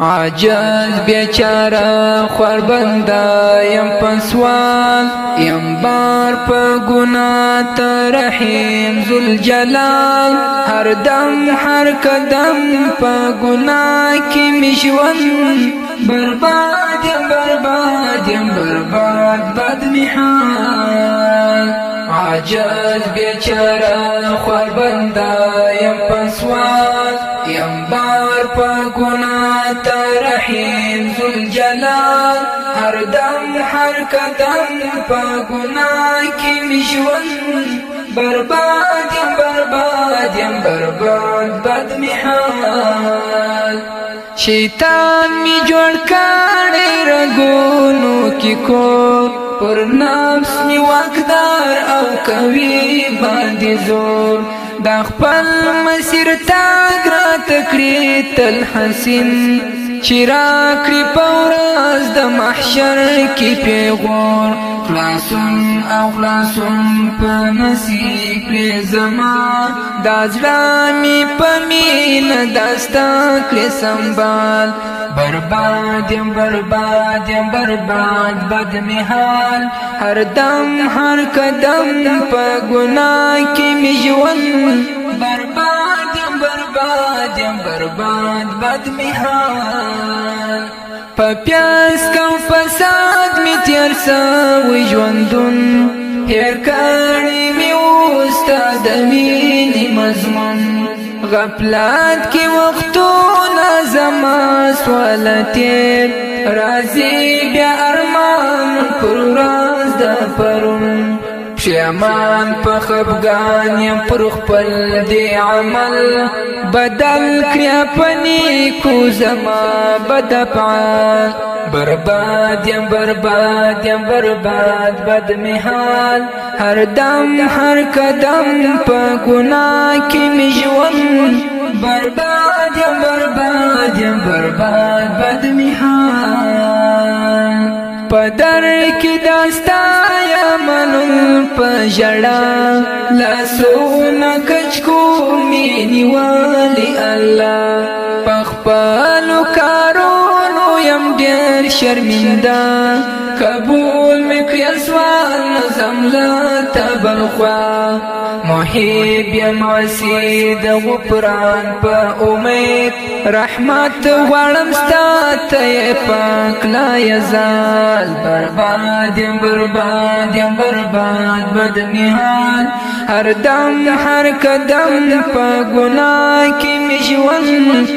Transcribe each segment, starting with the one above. عجز بیچاره خوربنده یم پسوال یم بار په ګناه ته رحیم ذوالجلال هر دم هر قدم په ګناه کې مشون برباد یم برباد یم برباد بد میحال عجز بیچاره خوربنده یم پسوال یم بار په ګناه تا رحیم ذوالجلال هر دم هر قدم په ګناه کې مشون برباد یم برباد یم برباد بد میحال شیطان می جوړ کړي رنگونو کې کور پر نفس می واقدار او کوي باندې زور دخبل خپل مسیر تاګ را تل حسین چې راکړي پورز د محشر کې پیغور خلاصون او خلاصون په نصیب کړې زما دا زړه مې په مینه داستا کړې سنبال برباد یم برباد یم برباد بد می حال هر دم هر قدم په ګناه کې می ژوند برباد برباد بد میحال په پیاس کم فساد می تیر سوی ژوندون هیر کړی می وستا د مینې مضمون غفلت کې وختونه زما سوالتیر راځي بیا ارمان پر راز د پرون پښیمان په خفګان یم پر خپل دی عمل بدل کړیا پنی کو زما بدپعال برباد یم برباد یم برباد بد میحال هر دم هر قدم په ګناه کې می ژوند برباد یم برباد یم برباد بد میحال پدر کې داستان نن پجړا لاسونه کچکو می نیوالی الله پخپلو کارونو يم ډیر شرمنده کبو سوال زملا تبلخوا محیب یم عسید غفران پا امید رحمت غرم ستا تی پاک لا یزال برباد یم برباد یم برباد بدنی حال هر دم هر قدم پا گناه کی مجون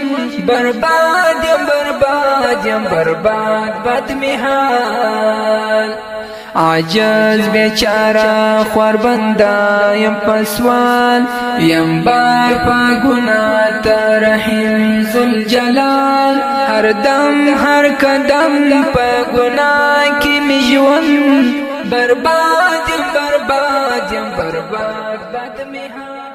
برباد یم برباد یم برباد بدمی حال عجز بیچاره خور بندا یم پسوال یم بار په ګنا ته رحیم ذل جلال هر دم هر قدم په ګنا کې می ژوند برباد برباد برباد بد می